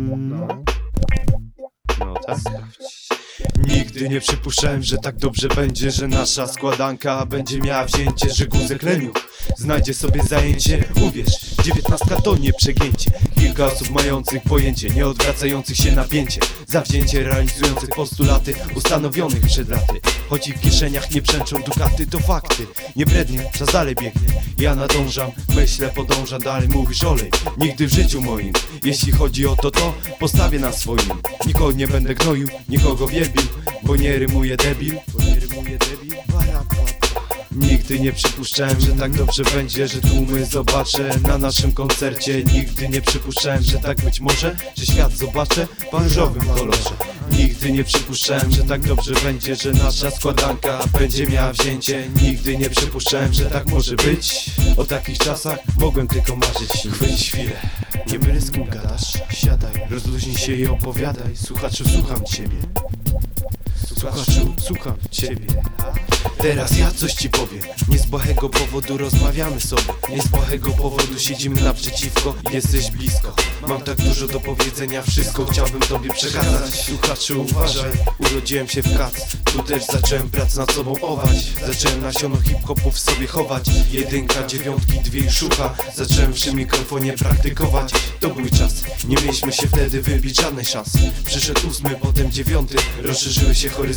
No. No tak. Nigdy nie przypuszczałem, że tak dobrze będzie Że nasza składanka będzie miała wzięcie Że guzek leniów znajdzie sobie zajęcie Uwierz, dziewiętnastka to nie przegięcie. Kilka osób mających pojęcie Nie odwracających się napięcie Zawzięcie realizujących postulaty Ustanowionych przed laty. Choć w kieszeniach nie brzęczą dukaty To fakty, nie brednie, czas dalej biegnie. Ja nadążam, myślę, podążam Dalej. Mówisz olej, nigdy w życiu moim. Jeśli chodzi o to, to postawię na swoim. Nikogo nie będę gnoił, nikogo wielbił Bo nie rymuję debil Nigdy nie przypuszczałem, że tak dobrze będzie, że tłumy zobaczę. Na naszym koncercie Nigdy nie przypuszczałem, że tak być może, że świat zobaczę w różowym kolorze. Nigdy nie przypuszczałem, że tak dobrze będzie, że nasza składanka będzie miała wzięcie. Nigdy nie przypuszczałem, że tak może być. O takich czasach mogłem tylko marzyć. Chwyć chwilę, nie byle z kim gadasz Siadaj, rozluźnij się i opowiadaj. Słuchaczu, słucham ciebie Słuchaczu, słucham ciebie Teraz ja coś ci powiem. Nie z błahego powodu rozmawiamy sobie. Nie z błahego powodu siedzimy naprzeciwko. Jesteś blisko. Mam tak dużo do powiedzenia. Wszystko chciałbym tobie przekazać. Słuchaczu uważaj. Urodziłem się w kac. Tu też zacząłem pracę nad sobą ować. Zacząłem nasiono hip-hopu w sobie chować. Jedynka, dziewiątki, dwie i szuka. Zacząłem przy mikrofonie praktykować. To był czas. Nie mieliśmy się wtedy wybić żadnej szansy Przyszedł ósmy, potem dziewiąty. Rozszerzyły się horyzonty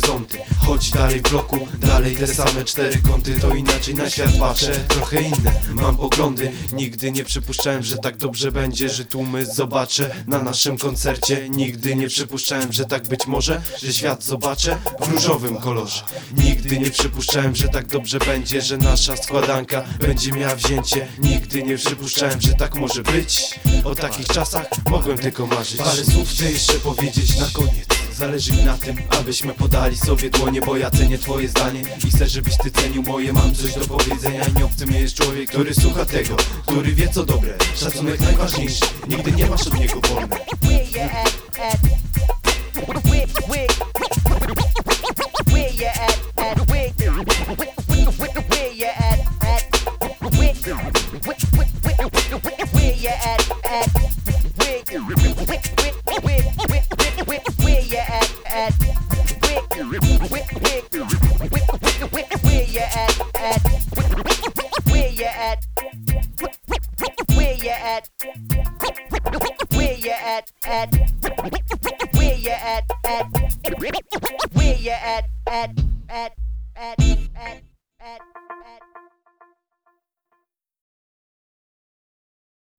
Chodź dalej w bloku, dalej te same cztery kąty. To inaczej na świat patrzę, trochę inne. Mam poglądy, nigdy nie przypuszczałem, że tak dobrze będzie Że tłumy zobaczę. Na naszym koncercie Nigdy nie przypuszczałem, że tak być może Że świat zobaczę w różowym kolorze. Nigdy nie przypuszczałem, że tak dobrze będzie Że nasza składanka będzie miała wzięcie. Nigdy nie przypuszczałem, że tak może być. O takich czasach mogłem tylko marzyć. Ale słów chcę jeszcze powiedzieć na koniec Zależy mi na tym, abyśmy podali sobie dłonie Bo ja cenię twoje zdanie. I chcę, żebyś ty cenił moje Mam coś do powiedzenia. I nie obcy mnie jest człowiek, który słucha tego Który wie co dobre, szacunek najważniejszy. Nigdy nie masz od niego wolny where, you at? At where you at? Where you at? Where you at? At where you at? At where you at? At at at at